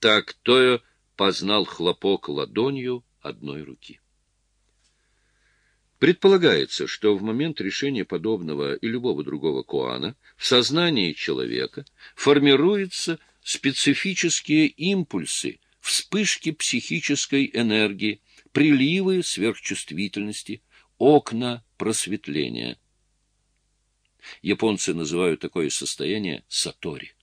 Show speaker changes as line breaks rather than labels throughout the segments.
Так Тойо познал хлопок ладонью одной руки. Предполагается, что в момент решения подобного и любого другого куана в сознании человека формируются специфические импульсы, вспышки психической энергии, приливы сверхчувствительности, окна просветления. Японцы называют такое состояние сатори.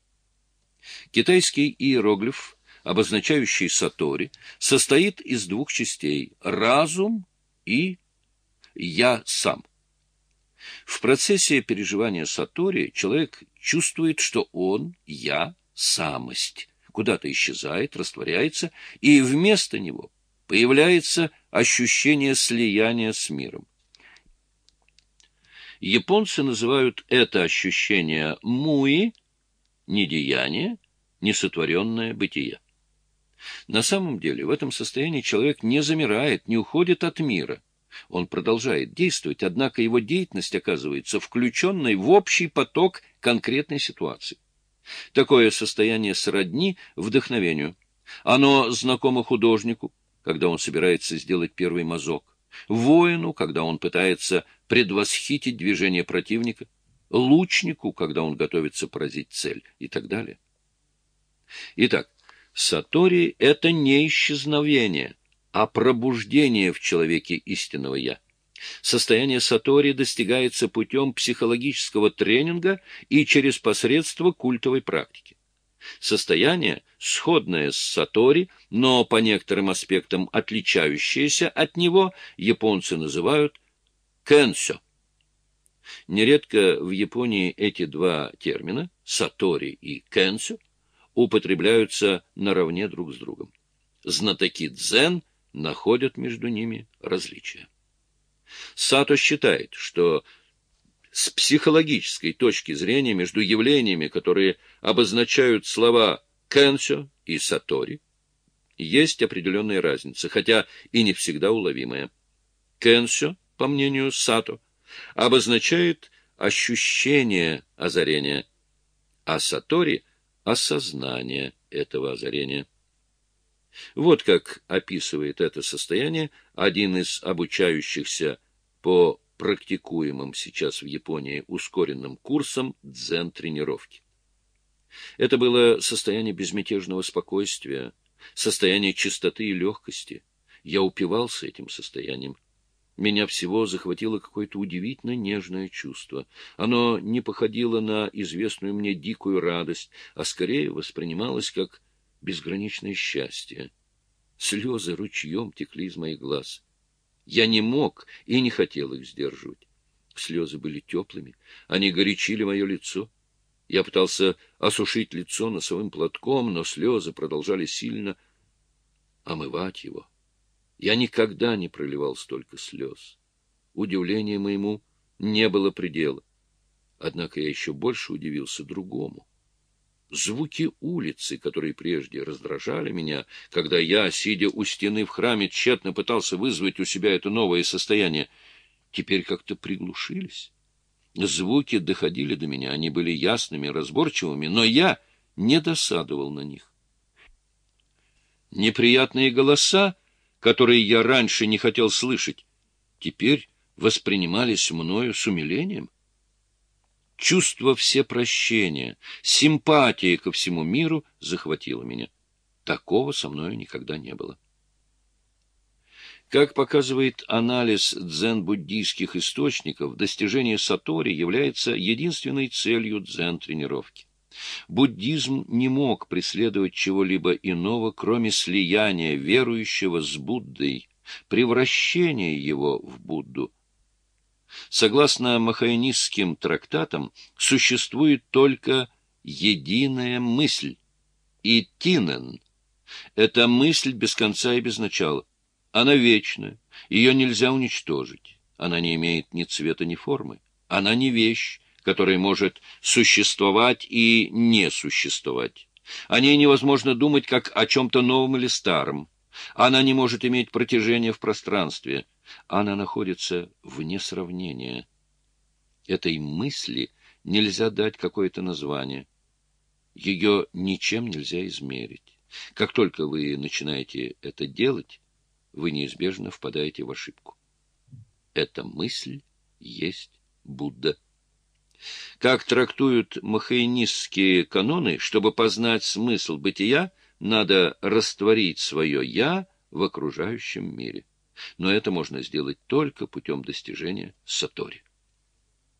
Китайский иероглиф, обозначающий сатори, состоит из двух частей – разум и «я сам». В процессе переживания сатори человек чувствует, что он, я, самость, куда-то исчезает, растворяется, и вместо него появляется ощущение слияния с миром. Японцы называют это ощущение муи, недеяние, несотворенное бытие. На самом деле в этом состоянии человек не замирает, не уходит от мира. Он продолжает действовать, однако его деятельность оказывается включенной в общий поток конкретной ситуации. Такое состояние сродни вдохновению. Оно знакомо художнику, когда он собирается сделать первый мазок, воину, когда он пытается предвосхитить движение противника, лучнику, когда он готовится поразить цель и так далее. Итак, сатори — это не исчезновение, а пробуждение в человеке истинного «я». Состояние сатори достигается путем психологического тренинга и через посредство культовой практики. Состояние, сходное с сатори, но по некоторым аспектам отличающееся от него, японцы называют кэнсё. Нередко в Японии эти два термина, сатори и кэнсё, употребляются наравне друг с другом. Знатоки дзен находят между ними различия. Сато считает, что с психологической точки зрения между явлениями, которые обозначают слова «кэнсё» и «сатори», есть определенная разница, хотя и не всегда уловимая. «Кэнсё», по мнению Сато, обозначает ощущение озарения, а «сатори» — осознание этого озарения. Вот как описывает это состояние один из обучающихся по практикуемым сейчас в Японии ускоренным курсом дзен-тренировки. Это было состояние безмятежного спокойствия, состояние чистоты и легкости. Я упивался этим состоянием. Меня всего захватило какое-то удивительно нежное чувство. Оно не походило на известную мне дикую радость, а скорее воспринималось как безграничное счастье. Слезы ручьем текли из моих глаз. Я не мог и не хотел их сдерживать. Слезы были теплыми, они горячили мое лицо. Я пытался осушить лицо носовым платком, но слезы продолжали сильно омывать его. Я никогда не проливал столько слез. Удивлению моему не было предела. Однако я еще больше удивился другому. Звуки улицы, которые прежде раздражали меня, когда я, сидя у стены в храме, тщетно пытался вызвать у себя это новое состояние, теперь как-то приглушились. Звуки доходили до меня, они были ясными, разборчивыми, но я не досадовал на них. Неприятные голоса, которые я раньше не хотел слышать, теперь воспринимались мною с умилением. Чувство всепрощения, симпатия ко всему миру захватило меня. Такого со мною никогда не было. Как показывает анализ дзен-буддийских источников, достижение сатори является единственной целью дзен-тренировки. Буддизм не мог преследовать чего-либо иного, кроме слияния верующего с Буддой, превращения его в Будду, Согласно махаонистским трактатам, существует только единая мысль — и тинен. Это мысль без конца и без начала. Она вечна, ее нельзя уничтожить. Она не имеет ни цвета, ни формы. Она не вещь, которая может существовать и не существовать. О ней невозможно думать как о чем-то новом или старом. Она не может иметь протяжения в пространстве. Она находится вне сравнения. Этой мысли нельзя дать какое-то название. Ее ничем нельзя измерить. Как только вы начинаете это делать, вы неизбежно впадаете в ошибку. Эта мысль есть Будда. Как трактуют махаинистские каноны, чтобы познать смысл бытия, надо растворить свое «я» в окружающем мире. Но это можно сделать только путем достижения сатори.